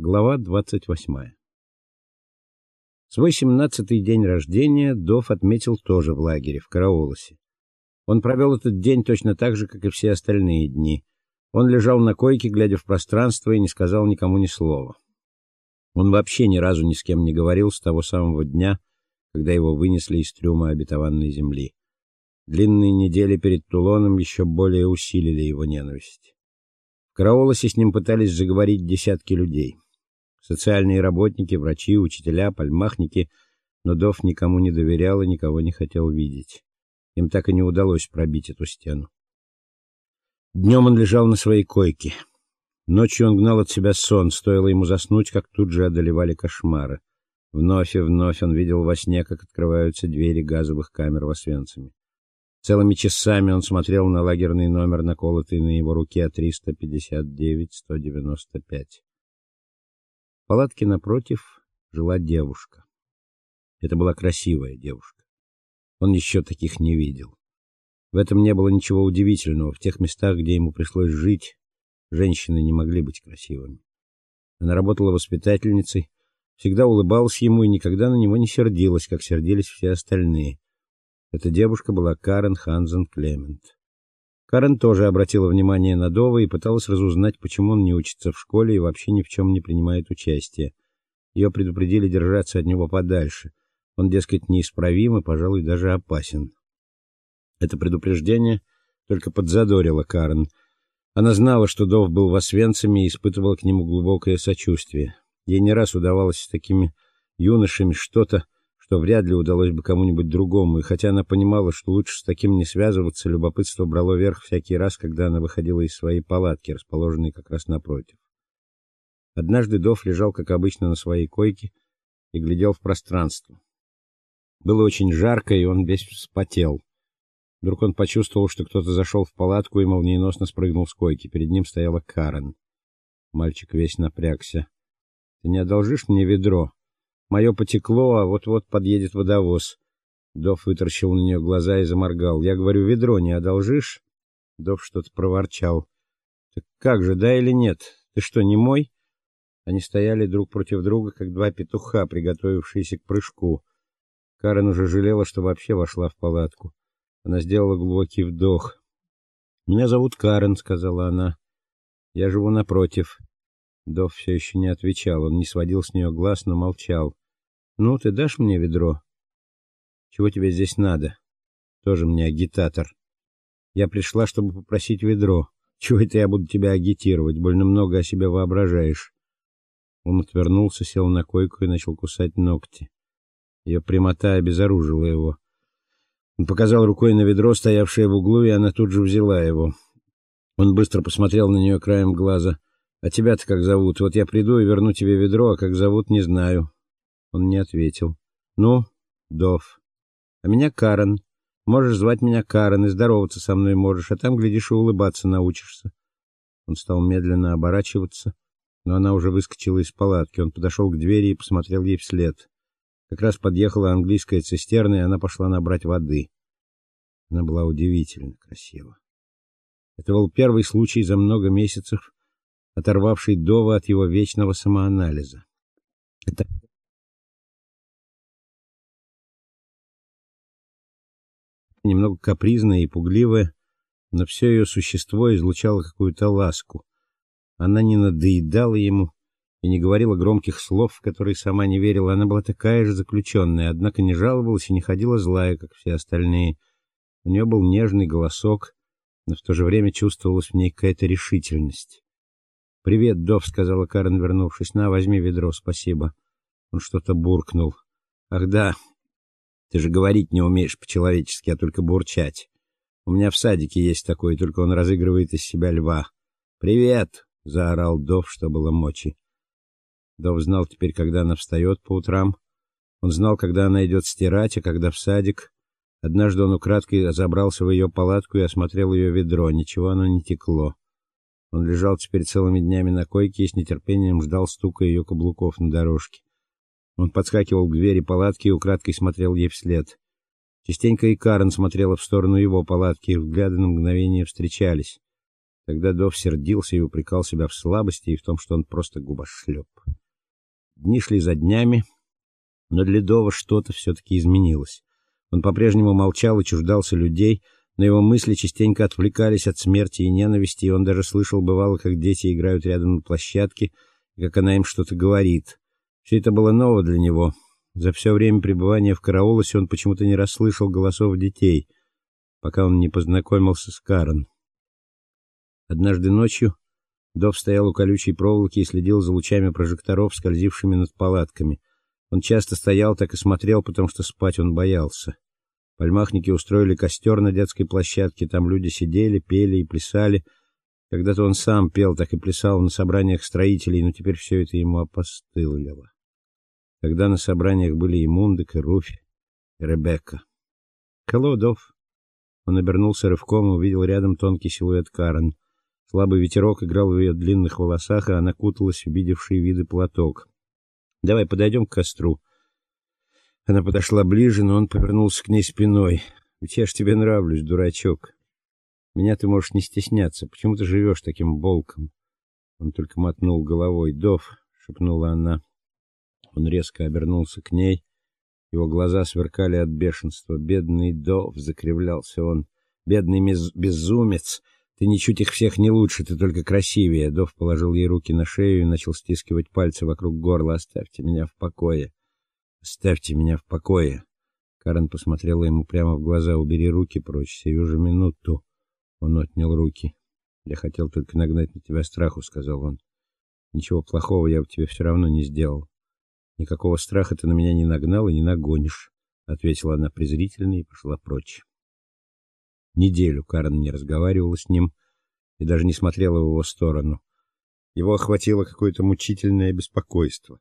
Глава 28. Свой семнадцатый день рождения Дов отметил тоже в лагере в Караолосе. Он провел этот день точно так же, как и все остальные дни. Он лежал на койке, глядя в пространство и не сказал никому ни слова. Он вообще ни разу ни с кем не говорил с того самого дня, когда его вынесли из трюма обетованной земли. Длинные недели перед Тулоном еще более усилили его ненависть. В Караолосе с ним пытались заговорить десятки людей социальные работники, врачи, учителя, пальмахники, но Дов никому не доверял и никого не хотел видеть. Им так и не удалось пробить эту стену. Днем он лежал на своей койке. Ночью он гнал от себя сон, стоило ему заснуть, как тут же одолевали кошмары. Вновь и вновь он видел во сне, как открываются двери газовых камер в Освенциме. Целыми часами он смотрел на лагерный номер, наколотый на его руке 359-195 палатке напротив жила девушка. Это была красивая девушка. Он еще таких не видел. В этом не было ничего удивительного. В тех местах, где ему пришлось жить, женщины не могли быть красивыми. Она работала воспитательницей, всегда улыбалась ему и никогда на него не сердилась, как сердились все остальные. Эта девушка была Карен Хансен Клемент. Карен тоже обратила внимание на Дова и пыталась разузнать, почему он не учится в школе и вообще ни в чем не принимает участия. Ее предупредили держаться от него подальше. Он, дескать, неисправим и, пожалуй, даже опасен. Это предупреждение только подзадорило Карен. Она знала, что Дов был в Освенциме и испытывала к нему глубокое сочувствие. Ей не раз удавалось с такими юношами что-то что вряд ли удалось бы кому-нибудь другому, и хотя она понимала, что лучше с таким не связываться, любопытство брало верх всякий раз, когда она выходила из своей палатки, расположенной как раз напротив. Однажды Дов лежал, как обычно, на своей койке и глядел в пространство. Было очень жарко, и он весь вспотел. Вдруг он почувствовал, что кто-то зашел в палатку и молниеносно спрыгнул с койки. Перед ним стояла Карен. Мальчик весь напрягся. Ты не одолжишь мне ведро? Мое потекло, а вот-вот подъедет водовоз. Дов вытаращил на нее глаза и заморгал. Я говорю: "Ведро не одолжишь?" Дов что-то проворчал. "Так как же, да или нет? Ты что, не мой?" Они стояли друг против друга, как два петуха, приготовившиеся к прыжку. Карен уже жалела, что вообще вошла в палатку. Она сделала глубокий вдох. "Меня зовут Карен", сказала она. "Я живу напротив. Дов все еще не отвечал, он не сводил с нее глаз, но молчал. Ну, ты дашь мне ведро? Чего тебе здесь надо? Тоже мне агитатор. Я пришла, чтобы попросить ведро. Чего это я буду тебя агитировать? Больно много о себе воображаешь. Он отвернулся, сел на койку и начал кусать ногти. Ее прямота обезоружила его. Он показал рукой на ведро, стоявшее в углу, и она тут же взяла его. Он быстро посмотрел на нее краем глаза. А тебя-то как зовут? Вот я приду и верну тебе ведро, а как зовут, не знаю. Он не ответил. Ну, Дов. А меня Карен. Можешь звать меня Карен и здороваться со мной можешь, а там глядишь и улыбаться научишься. Он стал медленно оборачиваться, но она уже выскочила из палатки. Он подошел к двери и посмотрел ей вслед. Как раз подъехала английская цистерна, и она пошла набрать воды. Она была удивительно красива. Это был первый случай за много месяцев, оторвавший Дова от его вечного самоанализа. Это немного капризная и пугливая, но все ее существо излучало какую-то ласку. Она не надоедала ему и не говорила громких слов, в которые сама не верила. Она была такая же заключенная, однако не жаловалась и не ходила злая, как все остальные. У нее был нежный голосок, но в то же время чувствовалась в ней какая-то решительность. Привет, Дов, сказала Карен, вернувшись. На, возьми ведро, спасибо. Он что-то буркнул. Ах да. Ты же говорить не умеешь по-человечески, а только бурчать. У меня в садике есть такой, только он разыгрывает из себя льва. Привет, заорал Дов, что было мочи. Дов знал теперь, когда она встает по утрам. Он знал, когда она идет стирать, а когда в садик. Однажды он украдкой забрался в ее палатку и осмотрел ее ведро. Ничего оно не текло. Он лежал теперь целыми днями на койке и с нетерпением ждал стука ее каблуков на дорожке. Он подскакивал к двери палатки и украдкой смотрел ей вслед. Частенько и Карен смотрела в сторону его палатки, их взгляды на мгновение встречались. Тогда Дов сердился и упрекал себя в слабости и в том, что он просто губошлеп. Дни шли за днями, но для Дова что-то все таки изменилось. Он по-прежнему молчал и чуждался людей, но его мысли частенько отвлекались от смерти и ненависти, и он даже слышал бывало, как дети играют рядом на площадке, и как она им что-то говорит. Все это было ново для него. За все время пребывания в Караолосе он почему-то не расслышал голосов детей, пока он не познакомился с Карен. Однажды ночью Дов стоял у колючей проволоки и следил за лучами прожекторов, скользившими над палатками. Он часто стоял так и смотрел, потому что спать он боялся. Пальмахники устроили костер на детской площадке, там люди сидели, пели и плясали. Когда-то он сам пел, так и плясал на собраниях строителей, но теперь все это ему опостылило. Когда на собраниях были и Мундек, и Руфь, и Ребекка. Колодов. Он обернулся рывком и увидел рядом тонкий силуэт Карен. Слабый ветерок играл в ее длинных волосах, а она куталась в видевший виды платок. Давай подойдем к костру. Она подошла ближе, но он повернулся к ней спиной. Ведь я ж тебе нравлюсь, дурачок. Меня ты можешь не стесняться. Почему ты живешь таким болком? Он только мотнул головой. "Дов", шепнула она. Он резко обернулся к ней. Его глаза сверкали от бешенства. "Бедный Дов", закривлялся он. "Бедный безумец". Ты ничуть их всех не лучше, ты только красивее. Дов положил ей руки на шею и начал стискивать пальцы вокруг горла. Оставьте меня в покое. Оставьте меня в покое. Карен посмотрела ему прямо в глаза. Убери руки прочь, сию же минуту. Он отнял руки. Я хотел только нагнать на тебя страху, сказал он. Ничего плохого я в тебе все равно не сделал. Никакого страха ты на меня не нагнал и не нагонишь, ответила она презрительно и пошла прочь. Неделю Карен не разговаривала с ним и даже не смотрела в его сторону. Его охватило какое-то мучительное беспокойство.